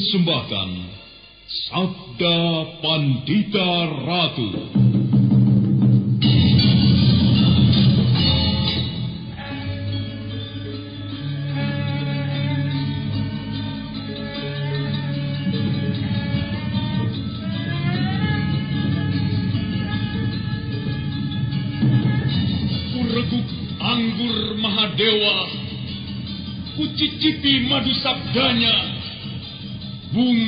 Mempersembahkan Sabda Pandita Ratu. Anggur Mahadewa, kucicipi madu sabdanya,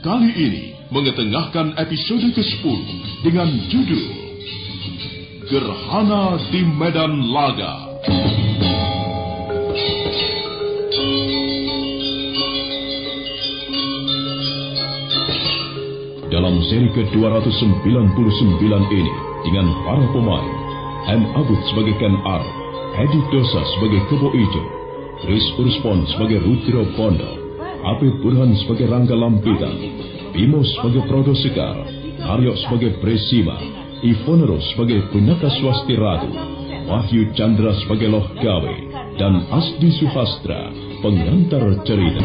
kali ini mengetengahkan episode ke-10 dengan judul Gerhana di Medan Laga. Dalam seri ke-299 ini dengan para pemain M. Abud sebagai Ken Ar, Edi Dosa sebagai Kebo Ijo, Chris Urspon sebagai Rudro Pondo, Apip Burhan sebagai Rangga Lampitan, Bimo sebagai Prodo Sekar, Aryo sebagai Presima, Ivonero sebagai Punaka Swasti Ratu, Wahyu Chandra sebagai Loh Gawe, dan Asdi Suhastra, pengantar cerita.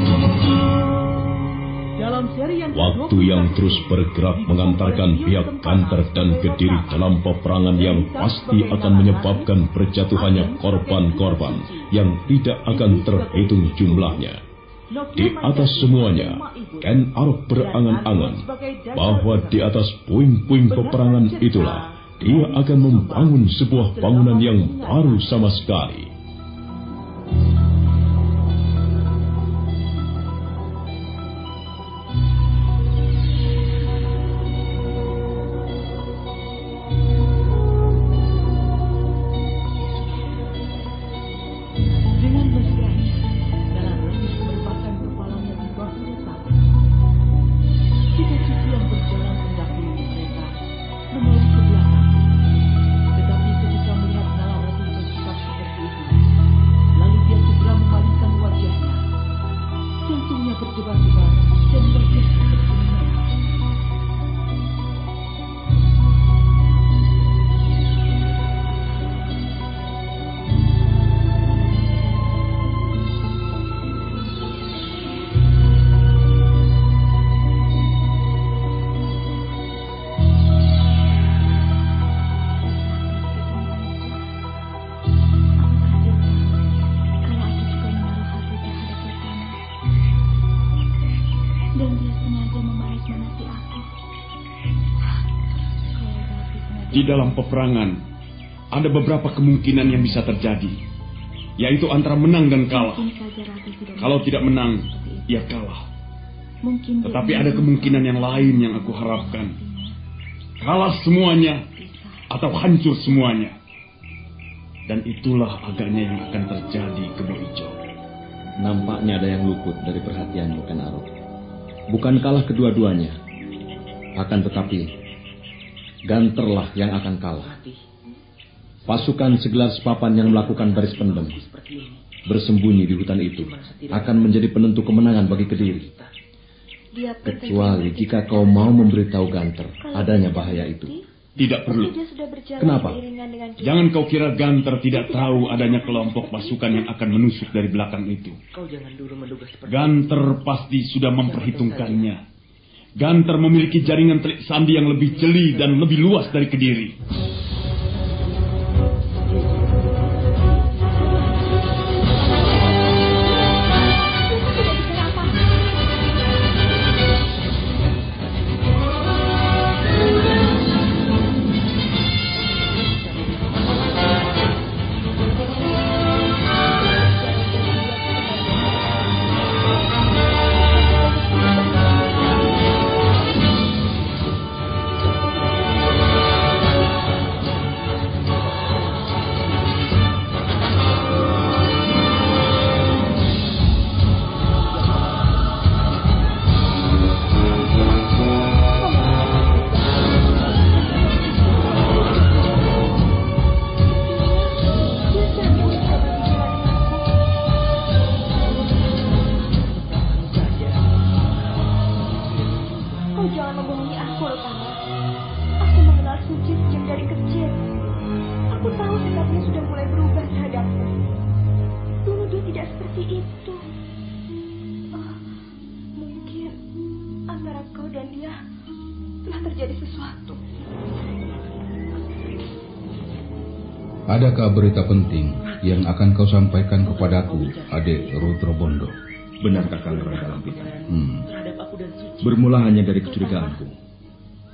Waktu yang terus bergerak mengantarkan pihak Kanter dan Kediri dalam peperangan yang pasti akan menyebabkan berjatuhannya korban-korban yang tidak akan terhitung jumlahnya. Di atas semuanya, Ken Arok berangan-angan bahwa di atas puing-puing peperangan itulah dia akan membangun sebuah bangunan yang baru sama sekali. Di dalam peperangan, ada beberapa kemungkinan yang bisa terjadi, yaitu antara menang dan kalah. Kalau tidak menang, ya kalah. Tetapi ada kemungkinan yang lain yang aku harapkan. Kalah semuanya atau hancur semuanya. Dan itulah agaknya yang akan terjadi ke Ijo. Nampaknya ada yang luput dari perhatianmu, Ken Arok. Bukan kalah kedua-duanya. Akan tetapi, Ganterlah yang akan kalah. Pasukan segelar sepapan yang melakukan baris pendem, bersembunyi di hutan itu, akan menjadi penentu kemenangan bagi Kediri. Kecuali jika kau mau memberitahu Ganter adanya bahaya itu. Tidak perlu. dia sudah berjalan Kenapa? beriringan dengan kita. Jangan kau kira Ganter tidak tahu adanya kelompok pasukan yang akan menusuk dari belakang itu. Kau jangan dulu menduga seperti Ganter pasti sudah memperhitungkannya. Ganter memiliki jaringan telik sandi yang lebih jeli dan lebih luas dari Kediri. Berita penting yang akan kau sampaikan kepadaku, adik Rudro Bondo? Benar kakang Rangga Lampita. Hmm. Bermula hanya dari kecurigaanku.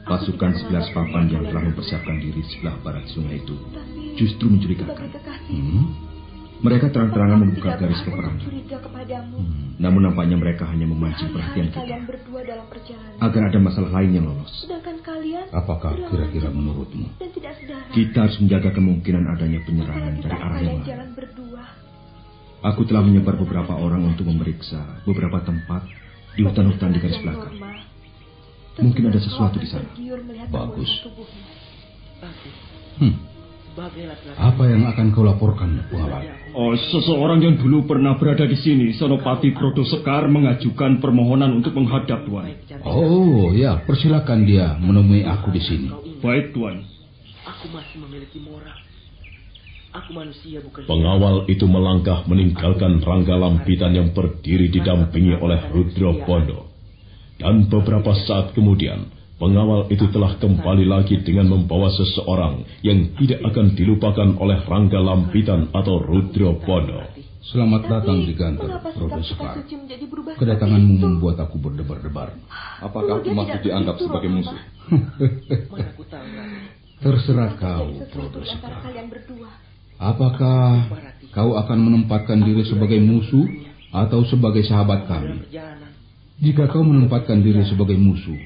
Pasukan sebelas papan yang telah mempersiapkan diri sebelah barat sungai itu justru mencurigakan. Hmm? Mereka terang-terangan membuka garis peperangan. kepadamu. Namun nampaknya mereka hanya memancing perhatian kita kalian berdua dalam perjalanan. agar ada masalah lain yang lolos. Sedangkan kalian Apakah kira-kira menurutmu? Kita harus menjaga kemungkinan adanya penyerangan dari arah yang lain. Aku telah menyebar beberapa orang untuk memeriksa beberapa tempat di hutan-hutan di garis belakang. Mungkin ada sesuatu di sana. Bagus. Hmm. Apa yang akan kau laporkan, pengawal? Oh, seseorang yang dulu pernah berada di sini, Senopati Prodo Sekar mengajukan permohonan untuk menghadap Tuan. Oh, ya, persilakan dia menemui aku di sini. Baik, Tuan. Aku masih memiliki moral. Aku manusia bukan Pengawal itu melangkah meninggalkan Rangga Lampitan yang berdiri didampingi oleh Rudro Bondo. Dan beberapa saat kemudian, pengawal itu telah kembali lagi dengan membawa seseorang yang tidak akan dilupakan oleh Rangga Lampitan atau Rudro Bondo. Selamat datang di kantor, berubah Kedatanganmu membuat aku berdebar-debar. Apakah dia masih dianggap sebagai musuh? Aku. Terserah kau, berdua. Apakah kau akan menempatkan diri sebagai musuh atau sebagai sahabat kami? Jika kau menempatkan diri sebagai musuh,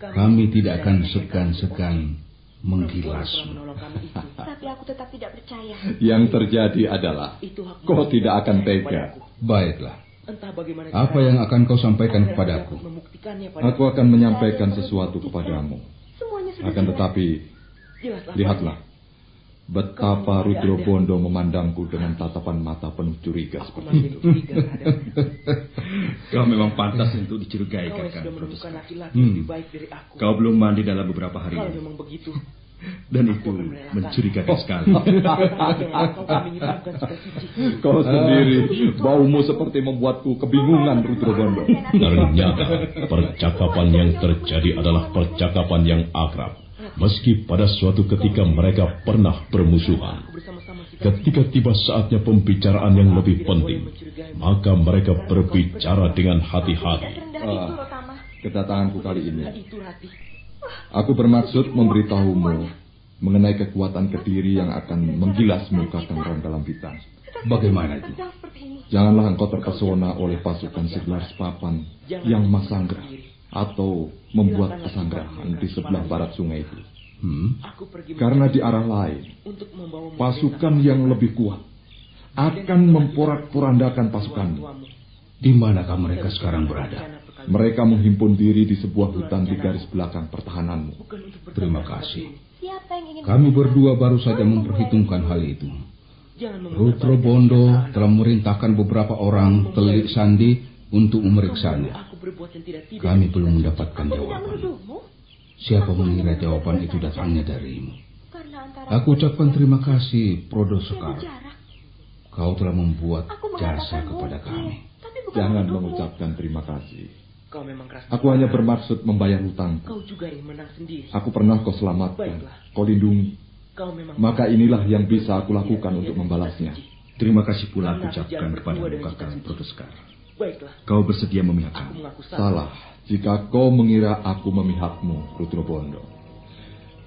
kami tidak akan segan-segan menggilasmu. Tapi aku tetap tidak percaya. Yang terjadi adalah kau tidak akan tega. Baiklah, Entah bagaimana apa yang akan kau sampaikan aku kepadaku? Aku akan menyampaikan sesuatu kepadamu. Semuanya sudah Akan tetapi, lihatlah. Betapa Rudro Bondo memandangku dengan tatapan mata penuh curiga Aku seperti itu. Kau memang pantas untuk dicurigai, kau sudah Prodo menemukan laki-laki Hmm. lebih baik dari aku. Kau belum mandi dalam beberapa hari Kalau memang begitu, Dan aku itu mencurigakan sekali. kau. Kau sendiri, baumu seperti membuatku kebingungan, Rudro Bondo. Ternyata percakapan yang terjadi adalah percakapan yang akrab. Meski pada suatu ketika mereka pernah bermusuhan. Ketika tiba saatnya pembicaraan yang lebih penting, maka mereka berbicara dengan hati-hati. Rotama. Kedatanganku kali ini, aku bermaksud memberitahumu mengenai kekuatan kediri yang akan menggilasmu Kakang dalam Bintang. Bagaimana itu? Janganlah engkau terpesona oleh pasukan segelar sepapan yang masanggra atau membuat pesanggrahan di sebelah barat sungai itu. Hmm? Aku pergi Karena di arah lain, untuk membawa pasukan yang lebih kuat akan memporak-porandakan pasukanmu. Di manakah mereka sekarang berada? Mereka menghimpun diri di sebuah hutan di garis belakang pertahananmu. Terima kasih. Siapa yang ingin Kami berdua baru saja memperhitungkan hal itu. Rutro Bondo telah memerintahkan beberapa orang telik sandi untuk memeriksanya. Kami belum mendapatkan jawaban. Siapa mengira jawaban itu datangnya darimu? Aku ucapkan terima kasih, Prodo Sekar. Kau telah membuat jasa kepada kami. Jangan mengucapkan terima kasih. Kau memang keras. Aku hanya bermaksud membayar hutang. Kau juga ingin menang sendiri. Aku pernah kau selamatkan, Baiklah. kau lindungi. Kau memang Maka inilah yang bisa aku lakukan untuk membalasnya. Terima kasih pula aku ucapkan kepadamu Kakang Prodeskar. Baiklah. Kau bersedia memihak Aku mengaku Salah jika kau mengira aku memihakmu, Rutro Bondo.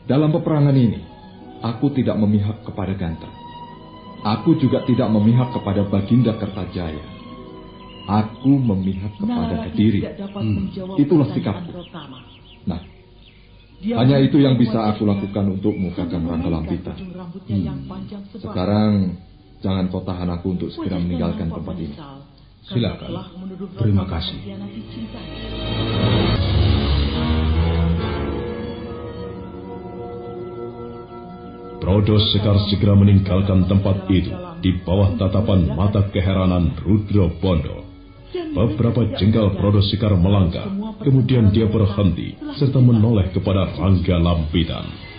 Dalam peperangan ini, aku tidak memihak kepada Ganteng. Aku juga tidak memihak kepada Baginda Kertajaya. Aku memihak kepada Nararati Kediri. Hmm, itulah sikapku. Nah, Dia hanya itu yang bisa aku lakukan untukmu, Kakang yang panjang sebab Sekarang, jangan kau tahan aku untuk segera meninggalkan tempat ini. Silakan. Terima kasih. Prodo Sekar segera meninggalkan tempat itu di bawah tatapan mata keheranan Rudro Bondo. Beberapa jengkal Prodo Sekar melangkah, kemudian dia berhenti serta menoleh kepada Rangga Lampitan.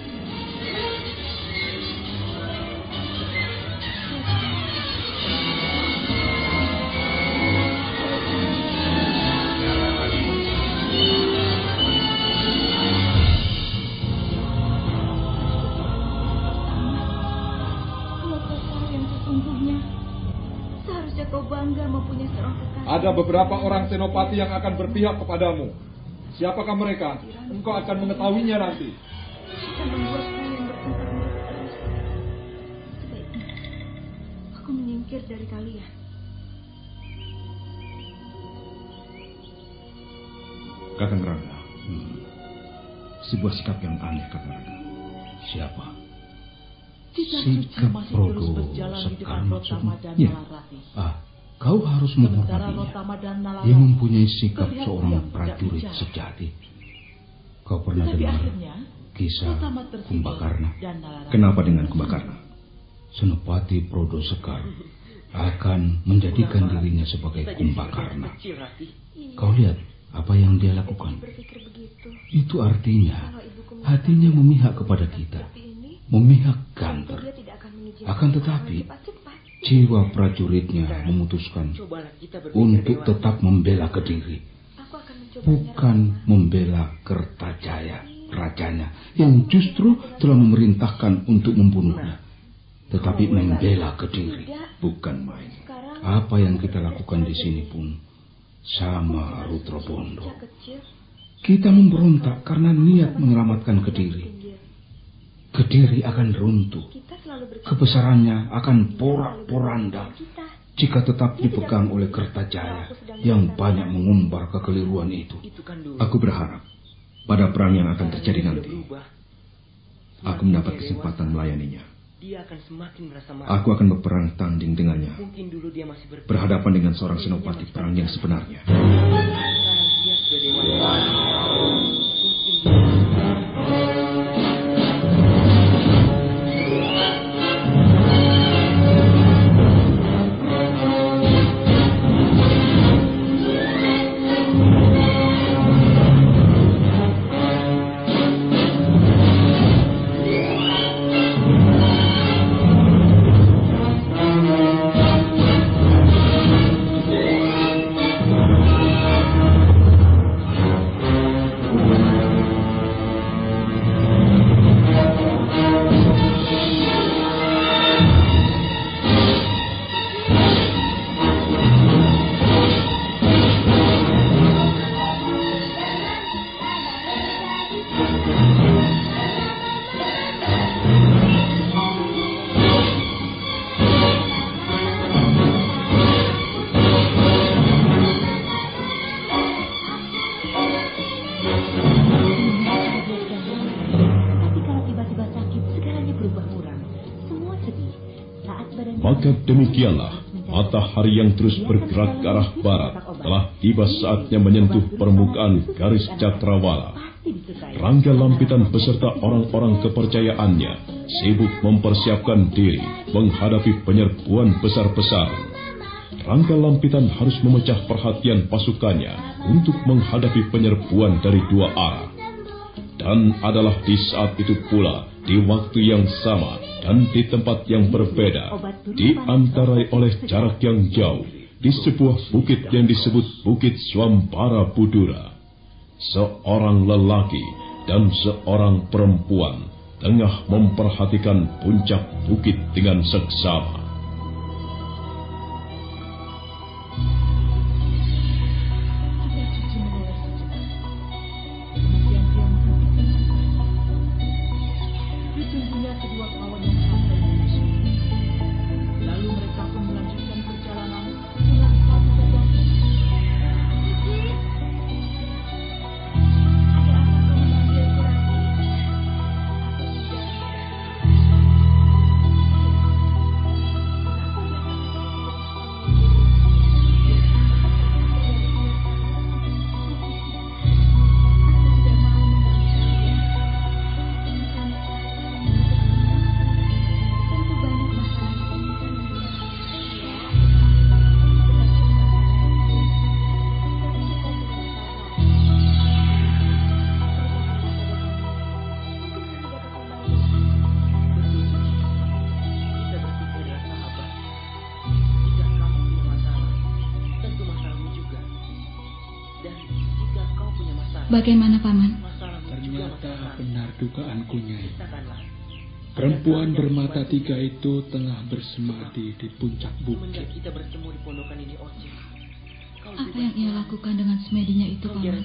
Ada beberapa orang senopati yang akan berpihak kepadamu. Siapakah mereka? Engkau akan mengetahuinya nanti. aku menyingkir dari kalian. Kakang Rangga, sebuah sikap yang aneh Kakang Rangga. Siapa? Sikap Suci masih Prodo terus berjalan di depan Sekar Rotama dan maksudnya? Nalarati. Ah, kau harus menghormatinya. Ia mempunyai sikap seorang prajurit sejati. Kau pernah Tetapi dengar akhirnya kisah Kumbakarna? Kenapa dengan Kumbakarna? Senopati Prodo Sekar akan menjadikan dirinya sebagai Kumbakarna. Rati. Kau lihat apa yang dia lakukan. Berpikir begitu. Itu artinya hatinya memihak kepada kita, memihak Ganter. dia tidak akan mengizinkan Akan aku tetapi. Jiwa prajuritnya memutuskan untuk tetap membela Kediri, bukan membela Kertajaya, rajanya, yang justru telah memerintahkan untuk membunuhnya, tetapi membela Kediri. Bukan main. Apa yang kita lakukan di sini pun sama Rutro Bondo. Kita memberontak karena niat menyelamatkan Kediri. Kediri akan runtuh. Kebesarannya akan porak-poranda jika tetap dipegang oleh Kertajaya yang banyak mengumbar kekeliruan itu. Aku berharap pada perang yang akan terjadi nanti, aku mendapat kesempatan melayaninya. Aku akan berperang tanding dengannya, berhadapan dengan seorang senopati perang yang sebenarnya. Maka demikianlah matahari yang terus bergerak ke arah barat telah tiba saatnya menyentuh permukaan garis cakrawala. Rangga Lampitan beserta orang-orang kepercayaannya sibuk mempersiapkan diri menghadapi penyerbuan besar-besaran. Rangga Lampitan harus memecah perhatian pasukannya untuk menghadapi penyerbuan dari dua arah. Dan adalah di saat itu pula, di waktu yang sama dan di tempat yang berbeda, diantarai oleh jarak yang jauh, di sebuah bukit yang disebut Bukit Swampara Budura. Seorang lelaki dan seorang perempuan tengah memperhatikan puncak bukit dengan seksama. Bagaimana, Paman? Ternyata benar dugaanku, Nyai. Perempuan bermata tiga itu tengah bersemadi di puncak bukit. Apa yang ia lakukan dengan semedinya itu, Paman?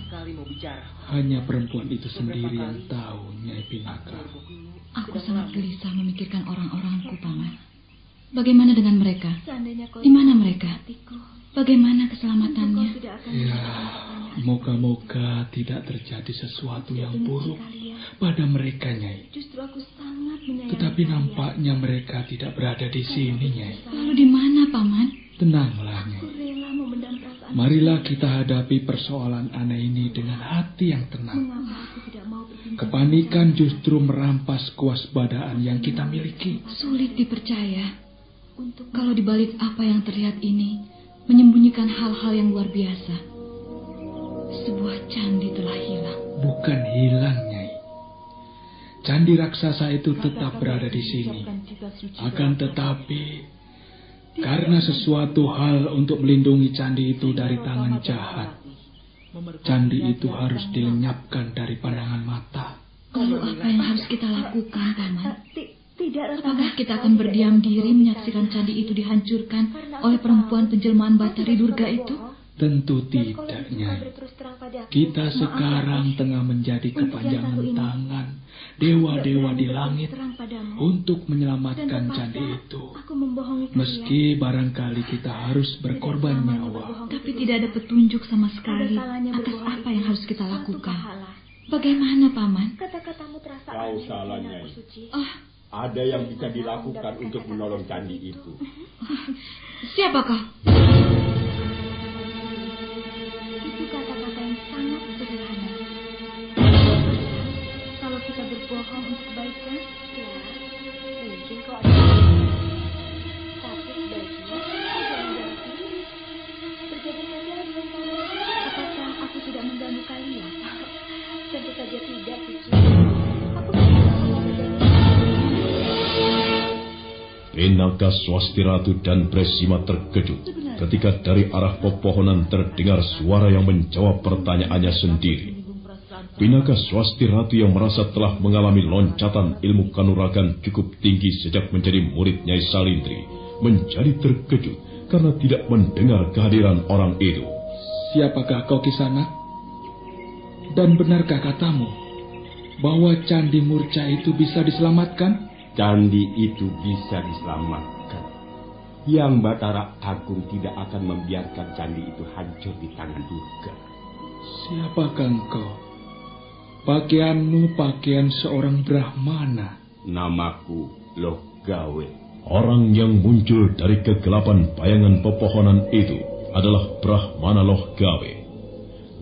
Hanya perempuan itu sendiri yang tahu, Nyai Pinaka. Aku sangat gelisah memikirkan orang-orangku, Paman. Bagaimana dengan mereka? Di mana mereka? Bagaimana keselamatannya? Ya, moga-moga tidak terjadi sesuatu yang buruk pada mereka, Nyai. Tetapi nampaknya mereka tidak berada di sini, Nyai. Lalu di mana, Paman? Tenanglah, Nyai. Marilah kita hadapi persoalan aneh ini dengan hati yang tenang. Kepanikan justru merampas kewaspadaan yang kita miliki. Sulit dipercaya. Kalau dibalik apa yang terlihat ini, menyembunyikan hal-hal yang luar biasa. Sebuah candi telah hilang. Bukan hilang, Nyai. Candi raksasa itu tetap berada di sini. Akan tetapi, karena sesuatu hal untuk melindungi candi itu dari tangan jahat, candi itu harus dilenyapkan dari pandangan mata. Lalu apa yang harus kita lakukan, Paman? Apakah kita akan berdiam diri menyaksikan candi itu dihancurkan oleh perempuan penjelmaan Batari Durga itu? Tentu tidak, Nyai. Kita sekarang tengah menjadi kepanjangan tangan dewa-dewa di langit untuk menyelamatkan candi itu. Meski barangkali kita harus berkorban nyawa. Tapi tidak ada petunjuk sama sekali atas apa yang harus kita lakukan. Bagaimana, Paman? Kau salah, Nyai. Oh, ada yang bisa dilakukan untuk menolong candi itu. Siapakah? Itu kata-kata yang sangat sederhana. Kalau kita berbohong untuk kebaikan, ya mungkin kau ada. Tapi sebaiknya kau jangan. Berjaga saja dengan. Apakah aku tidak mengganggu kalian? Tentu saja tidak, Pinaka Swasti Ratu dan Bresima terkejut ketika dari arah pepohonan terdengar suara yang menjawab pertanyaannya sendiri. Pinaka Swasti Ratu yang merasa telah mengalami loncatan ilmu kanuragan cukup tinggi sejak menjadi murid Nyai Salindri menjadi terkejut karena tidak mendengar kehadiran orang itu. Siapakah kau kisana? Dan benarkah katamu bahwa Candi Murca itu bisa diselamatkan? Candi itu bisa diselamatkan. Yang Batara Agung tidak akan membiarkan candi itu hancur di tangan Durga. Siapakah engkau? Pakaianmu pakaian seorang Brahmana. Namaku Loh Gawe. Orang yang muncul dari kegelapan bayangan pepohonan itu adalah Brahmana Loh Gawe.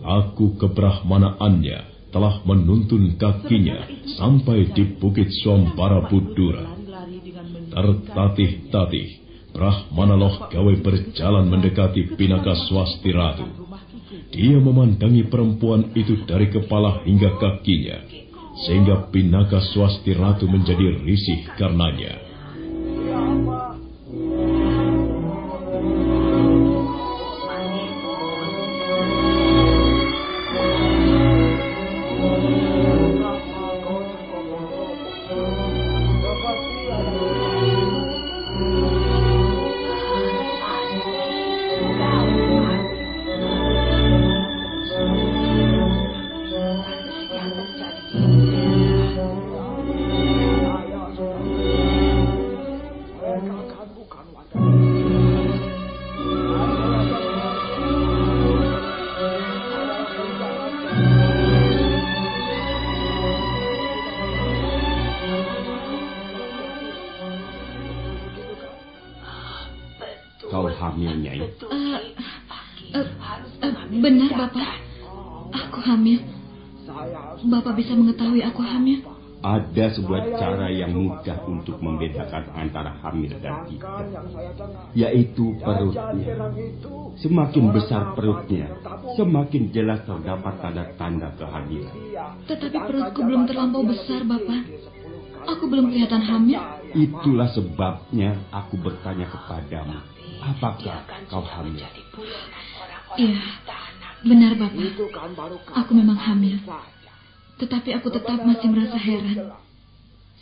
Aku kebrahmanaannya telah menuntun kakinya sampai di Bukit Suambara Budura. Tertatih-tatih, Brahmana Loh Gawe berjalan mendekati Pinaka Swasti Ratu. Dia memandangi perempuan itu dari kepala hingga kakinya, sehingga Pinaka Swasti Ratu menjadi risih karenanya. Ada sebuah cara yang mudah untuk membedakan antara hamil dan tidak, yaitu perutnya. Semakin besar perutnya, semakin jelas terdapat tanda-tanda kehamilan. Tetapi perutku belum terlampau besar, Bapak. Aku belum kelihatan hamil. Itulah sebabnya aku bertanya kepadamu, apakah kau hamil? Iya, benar Bapak. Aku memang hamil. Tetapi aku tetap masih merasa heran.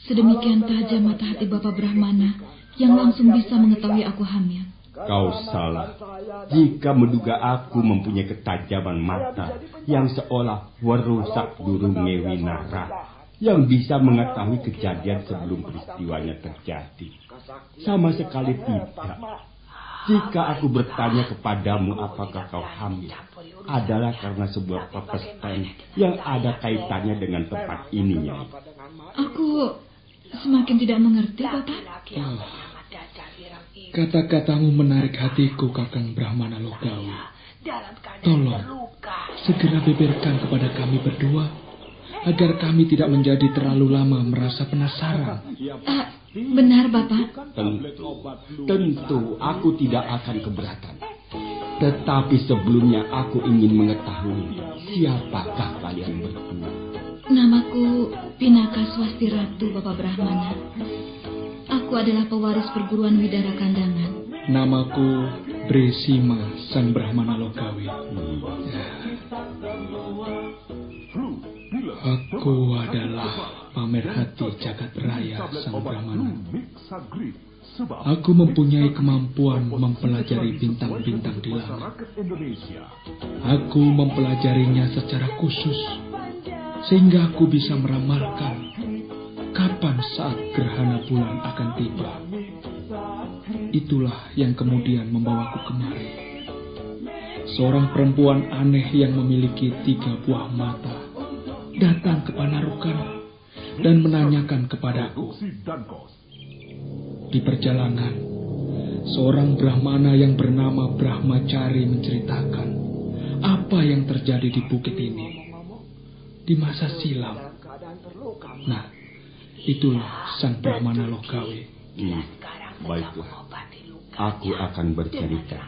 Sedemikian tajam mata hati Bapak Brahmana yang langsung bisa mengetahui aku hamil. Kau salah. Jika menduga aku mempunyai ketajaman mata yang seolah merusak durung Ngewinara yang bisa mengetahui kejadian sebelum peristiwanya terjadi. Sama sekali tidak. Jika aku bertanya kepadamu apakah kau hamil, adalah karena sebuah pepestan yang ada kaitannya dengan tempat ini, ya. Aku semakin tidak mengerti, Bapak. Oh. Kata-katamu menarik hatiku, Kakang Brahmana Logawi. Tolong, segera beberkan kepada kami berdua, agar kami tidak menjadi terlalu lama merasa penasaran. Uh, benar, Bapak. Tentu, tentu aku tidak akan keberatan. Tetapi sebelumnya aku ingin mengetahui siapakah kalian berdua. Namaku Pinaka Swasti Ratu Bapak Brahmana. Aku adalah pewaris perguruan Widara Kandangan. Namaku Bresima Sang Brahmana Lokawi. Aku adalah pamer hati jagat raya Sang Brahmana. Aku mempunyai kemampuan mempelajari bintang-bintang di langit. Aku mempelajarinya secara khusus, sehingga aku bisa meramalkan kapan saat gerhana bulan akan tiba. Itulah yang kemudian membawaku kemari. Seorang perempuan aneh yang memiliki tiga buah mata datang ke Panarukan dan menanyakan kepadaku di perjalanan, seorang Brahmana yang bernama Brahmacari menceritakan apa yang terjadi di bukit ini di masa silam. Nah, itulah sang Brahmana Lokawi. Hmm, baiklah, aku akan bercerita.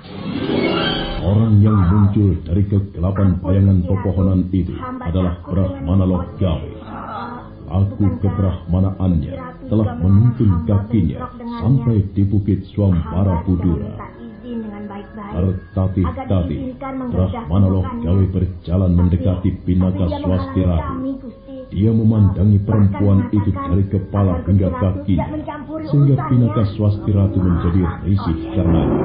Orang yang muncul dari kegelapan bayangan pepohonan itu adalah Brahmana Lokawi. Aku kebrahmanaannya telah menuntun kakinya sampai di bukit Swampara Budura. Tertatih-tatih, Brahmana Loh Gawe berjalan mendekati Pinaka Swastiratu. Dia memandangi perempuan itu dari kepala hingga kakinya, sehingga Pinaka Swastiratu menjadi risih karenanya.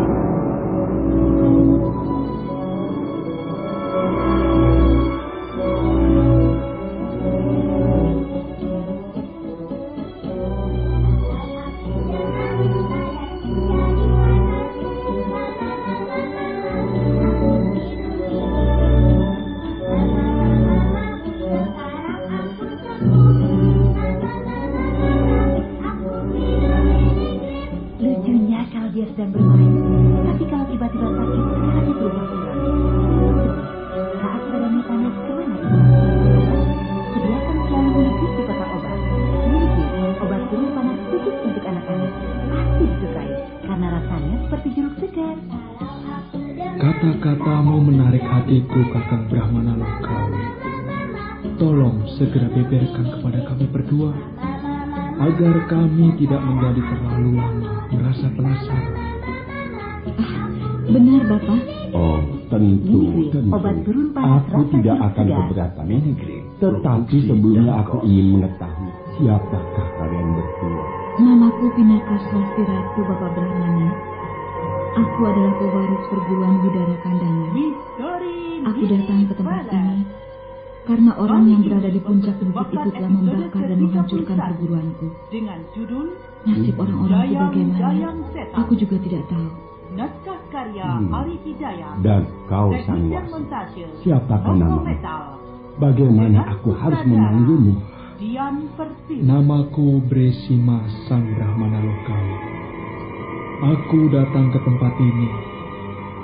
Beberkan kepada kami berdua agar kami tidak menjadi terlalu lama merasa penasaran. Ah, benar, Bapak. Oh, tentu, tentu. Aku tidak akan keberatan. Tetapi sebelumnya aku ingin mengetahui siapakah kalian berdua. Namaku Pinaka Swasti Ratu Bapak Brahmana. Aku adalah pewaris perguruan Bidara Kandana. Aku datang ke tempat ini karena orang yang berada di puncak bukit itu telah membakar dan menghancurkan perguruanku. Nasib orang-orang itu bagaimana? Aku juga tidak tahu. Hmm. Dan kau Sangwasi, siapakah namamu? Bagaimana aku harus memanggilmu? Namaku Bresima Sang Brahmana Lokawi. Aku datang ke tempat ini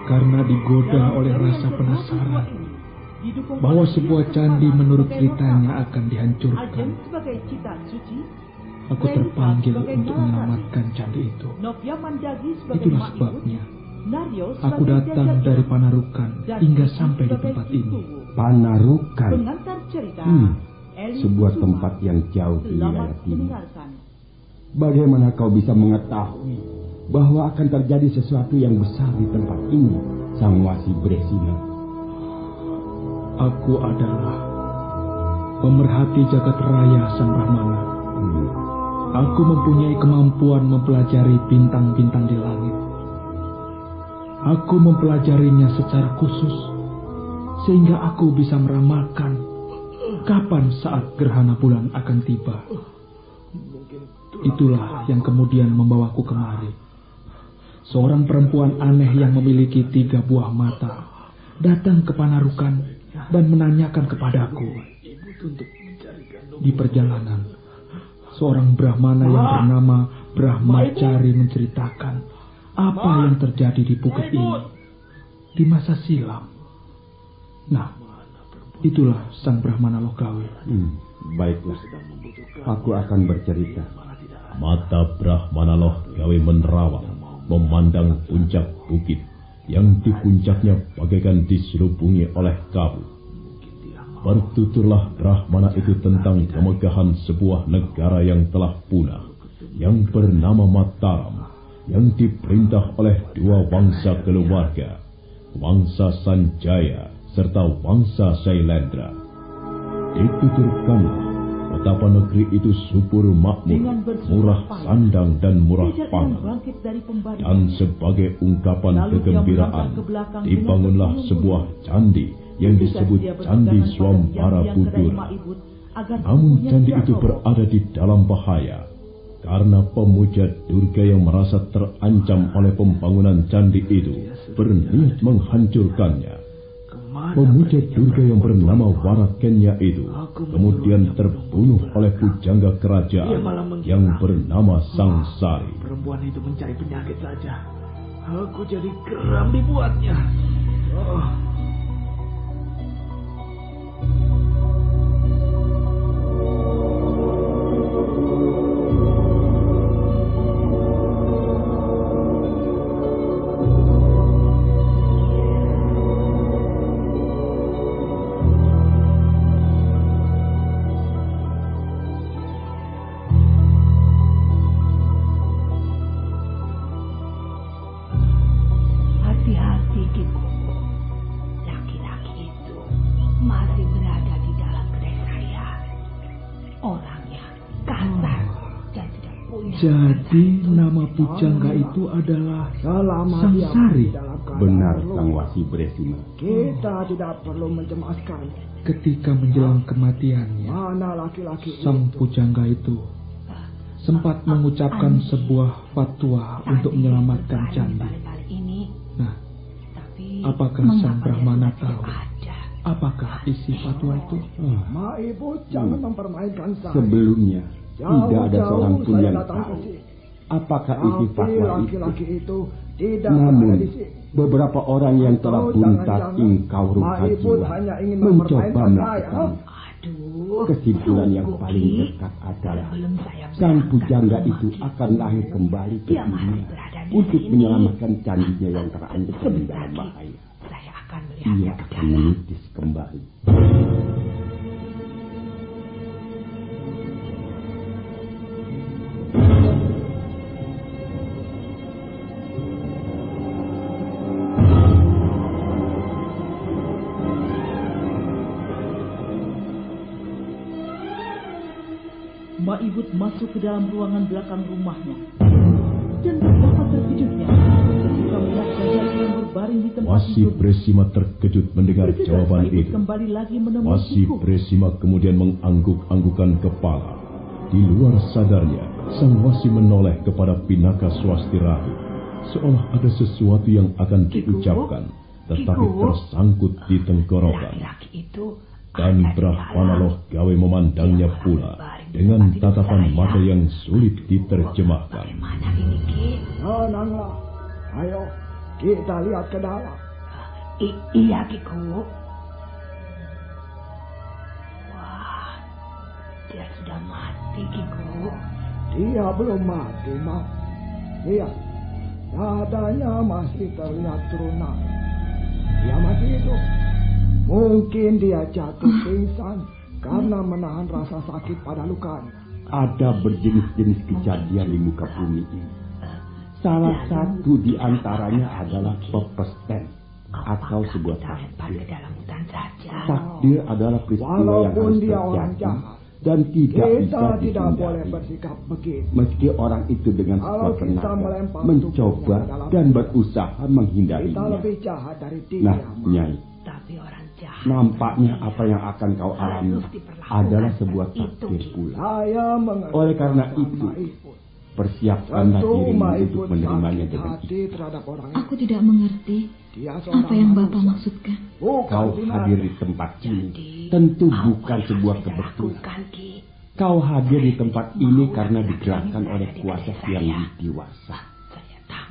karena digoda oleh rasa penasaran bahwa sebuah candi menurut ceritanya akan dihancurkan. Aku terpanggil untuk menyelamatkan candi itu. Itulah sebabnya aku datang dari Panarukan hingga sampai di tempat ini. Panarukan? Hmm, sebuah tempat yang jauh di wilayah timur. Bagaimana kau bisa mengetahui bahwa akan terjadi sesuatu yang besar di tempat ini, Sang Wasi Bresina. Aku adalah pemerhati jagat raya Sang Brahmana. Hmm. Aku mempunyai kemampuan mempelajari bintang-bintang di langit. Aku mempelajarinya secara khusus, sehingga aku bisa meramalkan kapan saat gerhana bulan akan tiba. Itulah yang kemudian membawaku kemari Seorang perempuan aneh yang memiliki tiga buah mata datang ke Panarukan dan menanyakan kepadaku. Di perjalanan, seorang Brahmana yang bernama Brahmacari menceritakan apa yang terjadi di bukit ini di masa silam. Nah, itulah sang Brahmana Lokawi. Hmm, baiklah, aku akan bercerita. Mata Brahmana Lokawi menerawang memandang puncak bukit yang di puncaknya bagaikan diselubungi oleh kabut. Bertuturlah Brahmana itu tentang kemegahan sebuah negara yang telah punah, yang bernama Mataram, yang diperintah oleh dua wangsa keluarga, wangsa Sanjaya serta wangsa Sailendra. Dituturkanlah betapa negeri itu subur makmur, murah sandang dan murah pangan. Dan sebagai ungkapan kegembiraan, dibangunlah sebuah candi yang disebut Candi Swambara Budura. Namun candi itu berada di dalam bahaya karena pemuja Durga yang merasa terancam oleh pembangunan candi itu berniat menghancurkannya. Pemuja Durga yang bernama Warakenya itu kemudian terbunuh oleh pujangga kerajaan yang bernama Sangsari. Perempuan itu mencari penyakit saja. Aku jadi geram dibuatnya. Oh. Thank you. Jadi nama pujangga itu adalah Sangsari. Benar, Sang Wasi Bresima. Kita tidak perlu mencemaskan. Ketika menjelang kematiannya, sang pujangga itu sempat mengucapkan sebuah fatwa untuk menyelamatkan candi. Nah, apakah sang Brahmana tahu? Apakah isi fatwa itu? Ma ibu jangan mempermainkan saya. Sebelumnya, tidak ada seorang pun yang tahu apakah isi fatwa itu. Namun, beberapa orang yang telah buntat ingkau ruka jiwa. mencoba melakukan Kesimpulan yang paling dekat adalah sang pujangga itu akan lahir kembali ke dunia untuk menyelamatkan candinya yang terancam dalam bahaya. akan ia akan dalam. menitis kembali. Ibut masuk ke dalam ruangan belakang rumahnya. Dan betapa terkejutnya ketika melihat Jajal yang berbaring di tempat Wasi tidur. Presima terkejut mendengar jawaban itu. kembali lagi menemui Wasi. Presima kemudian mengangguk-anggukan kepala. Di luar sadarnya, sang wasi menoleh kepada Pinaka Swasti Rahu. Seolah ada sesuatu yang akan diucapkan, tetapi tersangkut di tenggorokan. Dan Brahmanaloh gawe memandangnya pula dengan tatapan mata yang sulit diterjemahkan. mana ini Ki? Tenanglah. Ayo, kita lihat ke dalam. I- iya Kiku. Wah, dia sudah mati Kiku. Dia belum mati, Mak. Lihat, dadanya masih terlihat turun naik. Dia masih hidup. Mungkin dia jatuh pingsan karena menahan rasa sakit pada lukanya. Ada berjenis-jenis kejadian di muka bumi ini. Salah satu di antaranya adalah pepesten atau sebuah takdir. dalam hutan saja. Takdir adalah peristiwa yang harus dia orang terjadi jahat, dan tidak kita bisa tidak boleh bersikap begitu. Meski orang itu dengan sekuat tenaga mencoba dan berusaha Kita menghindarinya. lebih jahat dari dia. Nah. Nyai, Tapi orang nampaknya apa yang akan kau alami adalah sebuah takdir pula. Oleh karena itu, persiapkanlah dirimu untuk menerimanya dengan hati terhadap orang itu. Aku tidak mengerti apa yang Bapak maksudkan. Kau hadir di tempat ini. Tentu bukan sebuah kebetulan. Kau hadir di tempat ini karena digerakkan oleh kuasa yang dewasa.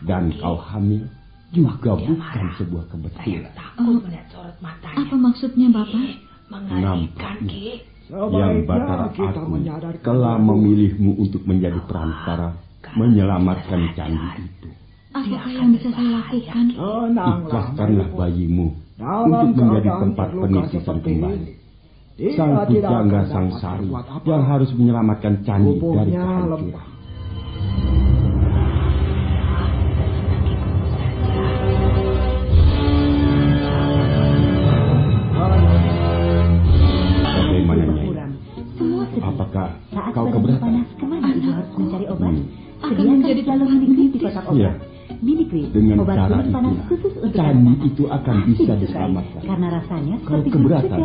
Dan kau hamil juga bukan sebuah kebetulan. Takut melihat sorot matanya. Apa maksudnya Bapak? Mengerikan Ki. Yang Batara Aku menyadarkan telah memilihmu untuk menjadi perantara menyelamatkan candi itu. Apakah yang bisa saya lakukan? Tenanglah, Ikhlaskanlah bayimu Dalam untuk menjadi tempat seperti kembali. dia Sang pujangga sang sari yang harus menyelamatkan candi dari kehancuran. Selalu tempat minikri di kotak obat. Minikri, Dengan obat cara turun panas khusus untuk candi anak-anak. itu akan Pasti bisa diselamatkan. Karena rasanya seperti keberatan?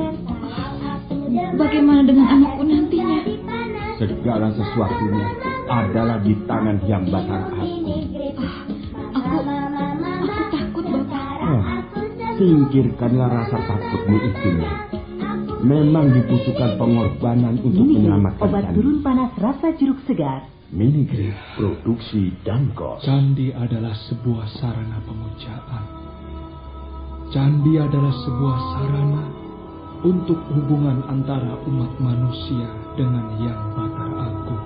Bagaimana dengan anakku nantinya? Segala sesuatunya adalah di tangan yang batang aku. Aku, aku takut Bapak. Wah, singkirkanlah rasa takutmu itu. Memang dibutuhkan pengorbanan untuk menyelamatkan obat turun panas rasa jeruk segar. Minikri, produksi Dankos. Candi adalah sebuah sarana pemujaan. Candi adalah sebuah sarana untuk hubungan antara umat manusia dengan yang Batar Agung.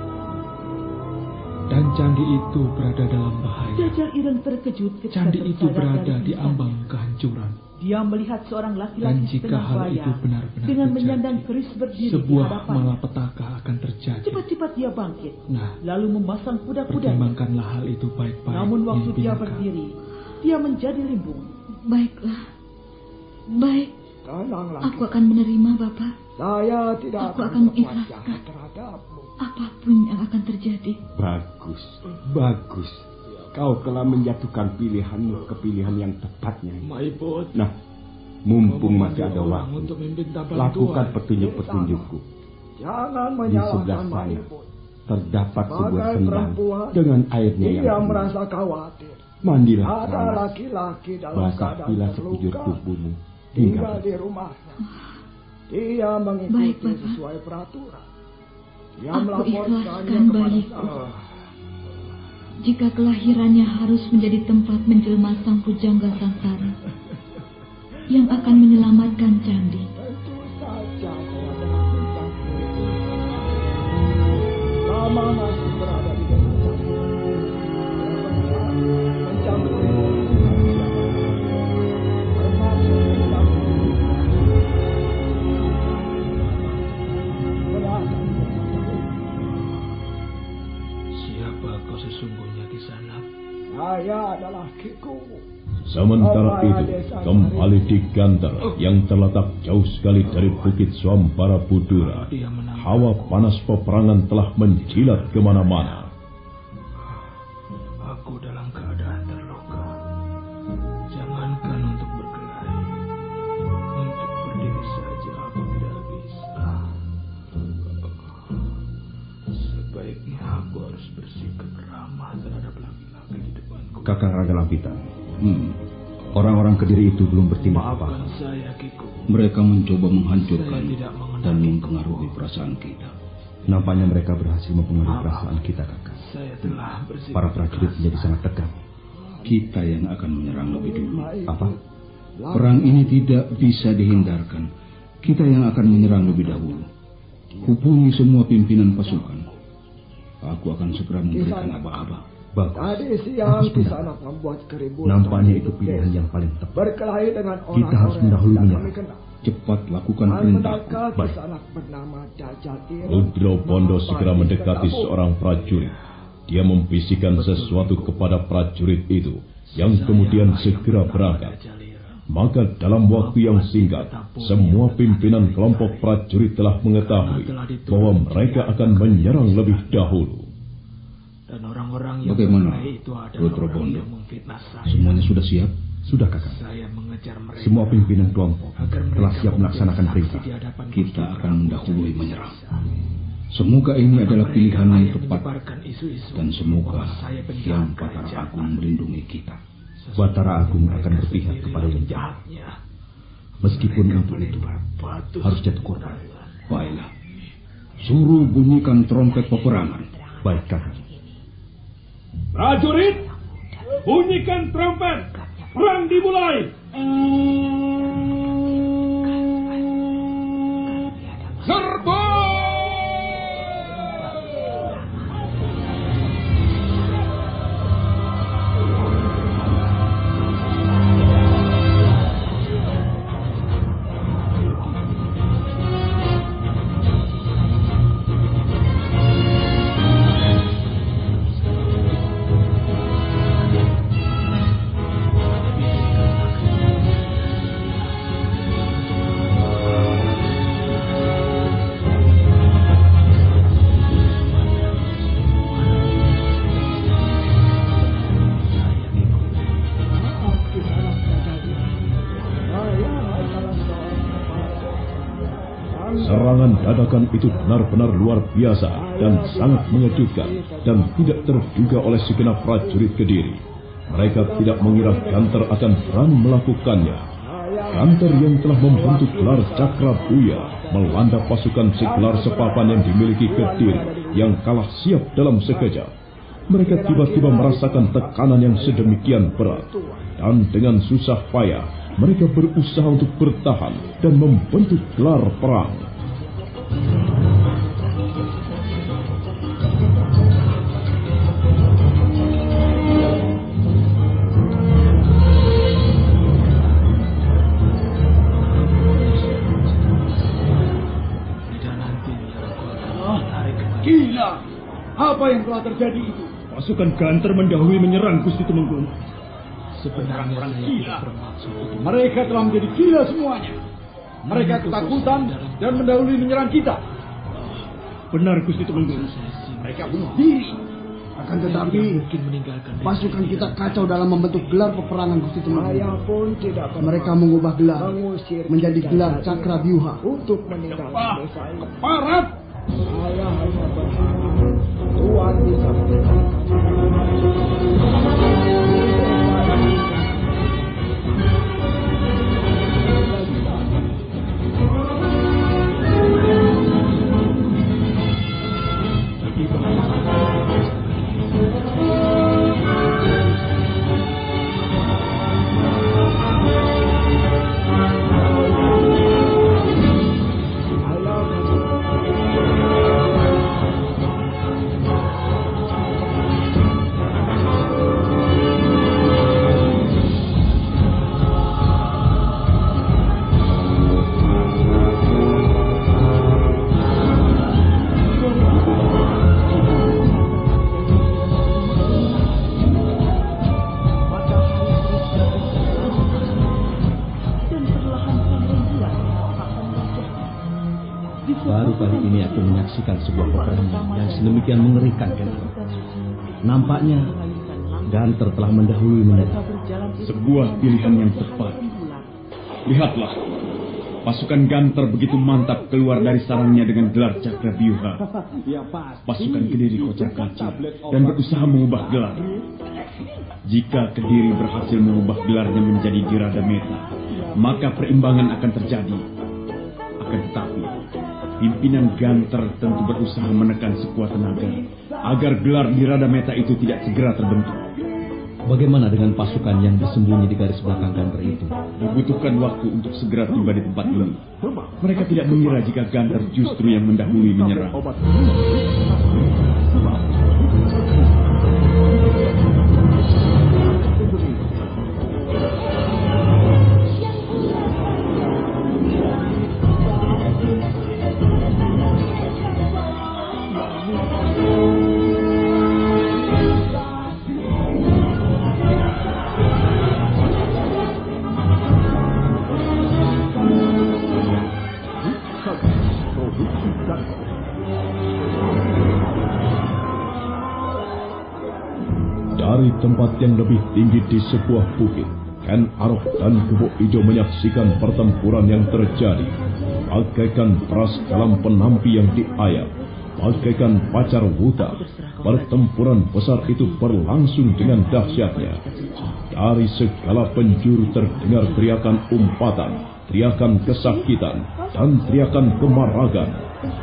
Dan candi itu berada dalam bahaya. Jajal Ireng terkejut ketika Candi itu berada di ambang kehancuran. Dia melihat seorang Dan laki-laki jika setengah hal baya itu benar-benar dengan terjadi, menyandang keris berdiri di sebuah hadapannya. malapetaka akan terjadi. Cepat-cepat dia bangkit, Nah, lalu memasang kuda-kudanya. pertimbangkanlah hal itu baik-baik. Namun waktu dia berdiri, dia menjadi limbung. Baiklah. Baik, Tenanglah. aku akan menerima Bapak. Saya tidak Aku akan terhadapmu. Apa pun yang akan terjadi. Bagus, bagus. Kau telah menjatuhkan pilihanmu ke pilihan yang tepat, Nyai. Maiput, Nah, mumpung masih ada waktu, lakukan petunjuk-petunjukku. Jangan Di menyalahkan sebelah Iput. terdapat sebuah sendang dengan airnya yang jernih. merasa khawatir. Mandilah Ada laki-laki dalam basahilah keadaan sekujur terluka tubuhmu hingga tinggal di rumahnya. Dia Baik, mengikuti sesuai peraturan. Dia Aku melaporkannya ikhlaskan kepada bayiku. saya. Jika kelahirannya harus menjadi tempat menjelma sang pujangga santara yang akan menyelamatkan candi. Sementara itu, kembali di Ganter yang terletak jauh sekali dari Bukit Suambara Budura, hawa panas peperangan telah menjilat ke mana-mana. Kediri itu belum bertindak. Mereka mencoba menghancurkan dan mempengaruhi perasaan kita. Nampaknya mereka berhasil mempengaruhi perasaan kita, kakak. Saya telah bersikap Para prajurit menjadi sangat tegang. Kita yang akan menyerang lebih dulu. Apa? Perang ini tidak bisa dihindarkan. Kita yang akan menyerang lebih dahulu. Hubungi semua pimpinan pasukan. Aku akan segera memberikan aba-aba. Bagus. Tadi siang di sana membuat keributan. Nampaknya itu pilihan yang paling tepat. Berkelahi dengan orang Kita harus mendahului menyerang. Cepat lakukan perintahku. Baik. Rudro Bondo segera mendekati seorang prajurit. Dia membisikkan sesuatu kepada prajurit itu, yang kemudian segera berangkat. Maka dalam waktu yang singkat, semua pimpinan kelompok prajurit telah mengetahui bahwa mereka akan menyerang lebih dahulu. Dan orang-orang yang Bagaimana, itu adalah orang Bondo? yang memfitnah saya. Semuanya sudah siap? Sudah, kakak. Saya mengejar mereka. Semua pimpinan kelompok telah siap melaksanakan perintah. Kita akan mendahului menyerang. Semoga ini adalah pilihan yang tepat dan semoga yang Batara. Agung melindungi kita. Batara Agung akan berpihak kepada yang jahat. Jahatnya. Meskipun untuk itu harus jatuh korban. Baiklah. Suruh bunyikan trompet peperangan. Baik, kakak. Prajurit, bunyikan trompet. Perang dimulai. Serbu! Dadakan itu benar-benar luar biasa dan sangat mengejutkan dan tidak terduga oleh segenap prajurit Kediri. Mereka tidak mengira Ganter akan berani melakukannya. Ganter yang telah membentuk gelar Cakra Buya melanda pasukan segelar sepapan yang dimiliki Kediri yang kalah siap dalam sekejap. Mereka tiba-tiba merasakan tekanan yang sedemikian berat dan dengan susah payah mereka berusaha untuk bertahan dan membentuk gelar perang. Apa yang telah terjadi itu? Pasukan Ganter mendahului menyerang Gusti Tumenggung. Sebenarnya Orang gila. tidak bermaksud Mereka telah menjadi gila semuanya. Mereka ketakutan dan mendahului menyerang kita. Benar Gusti Tumenggung. Mereka bunuh diri. Akan tetapi mungkin meninggalkan pasukan kita kacau dalam membentuk gelar peperangan Gusti Tumenggung. Saya pun tidak Mereka mengubah gelar menjadi gelar Cakra Biuha. untuk meninggalkan desa ini. Parat. Saya hanya berharap Tuhan bisa meninggalkan. Pilihan yang tepat. Lihatlah, pasukan Ganter begitu mantap keluar dari sarangnya dengan gelar cakra biuha. Pasukan Kediri kocar kacir dan berusaha mengubah gelar. Jika Kediri berhasil mengubah gelarnya menjadi Girada Meta, maka perimbangan akan terjadi. Akan tetapi, pimpinan Ganter tentu berusaha menekan sekuat tenaga agar gelar Girada Meta itu tidak segera terbentuk. Bagaimana dengan pasukan yang bersembunyi di garis belakang Ganter itu? Dibutuhkan waktu untuk segera tiba di tempat ini. Mereka tidak mengira jika Ganter justru yang mendahului menyerang. Tempat yang lebih tinggi di sebuah bukit, Ken Arok dan Kubo Ijo menyaksikan pertempuran yang terjadi. Bagaikan peras dalam penampi yang diayat, bagaikan pacar wuta, pertempuran besar itu berlangsung dengan dahsyatnya. Dari segala penjuru terdengar teriakan umpatan, teriakan kesakitan, dan teriakan kemaragan.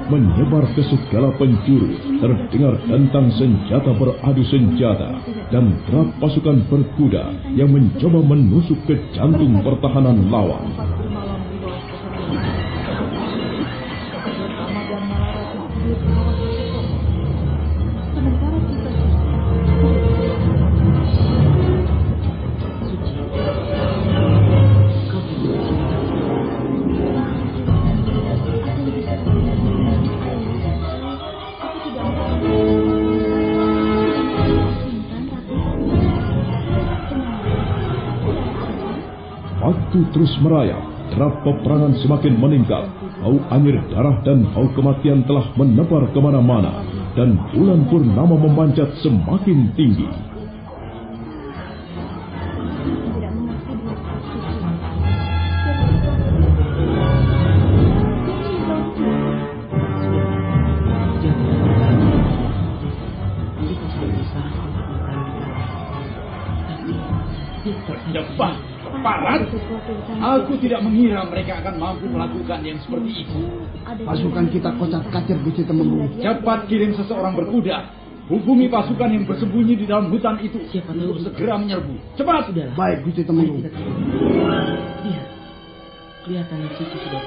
Menyebar ke segala penjuru, terdengar tentang senjata beradu senjata dan derap pasukan berkuda yang mencoba menusuk ke jantung pertahanan lawan. Terus merayap, derap peperangan semakin meningkat. Bau angin darah dan bau kematian telah menebar ke mana-mana. Dan bulan purnama memanjat semakin tinggi. Tidak mengira mereka akan mampu melakukan yang seperti itu. Pasukan kita kocar kacir Gusti Temenggung. Cepat kirim seseorang berkuda. Hubungi pasukan yang bersembunyi di dalam hutan itu untuk segera menyerbu. Cepat! Baik Gusti Temenggung. Lihat, kelihatannya Cici sudah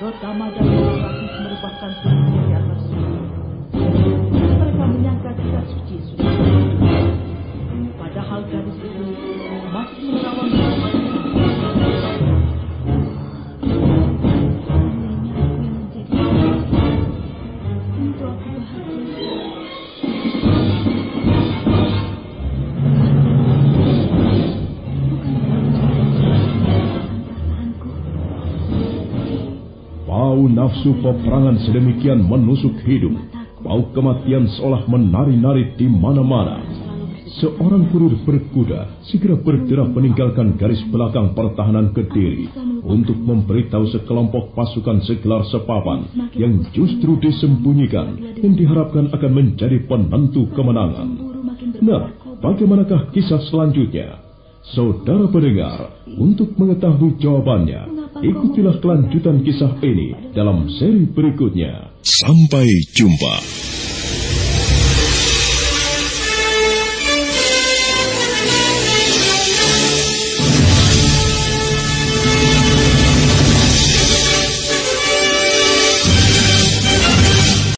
Rotama dan Raratis merupakan suaminya di atas sungai. Mereka menyangka jika Suci sudah Bau nafsu peperangan sedemikian menusuk hidup. Bau kematian seolah menari-nari di mana-mana. Seorang kurir berkuda segera bergerak meninggalkan garis belakang pertahanan Kediri untuk memberitahu sekelompok pasukan segelar sepapan yang justru disembunyikan yang diharapkan akan menjadi penentu kemenangan. Nah, bagaimanakah kisah selanjutnya? Saudara pendengar, untuk mengetahui jawabannya, ikutilah kelanjutan kisah ini dalam seri berikutnya. Sampai jumpa.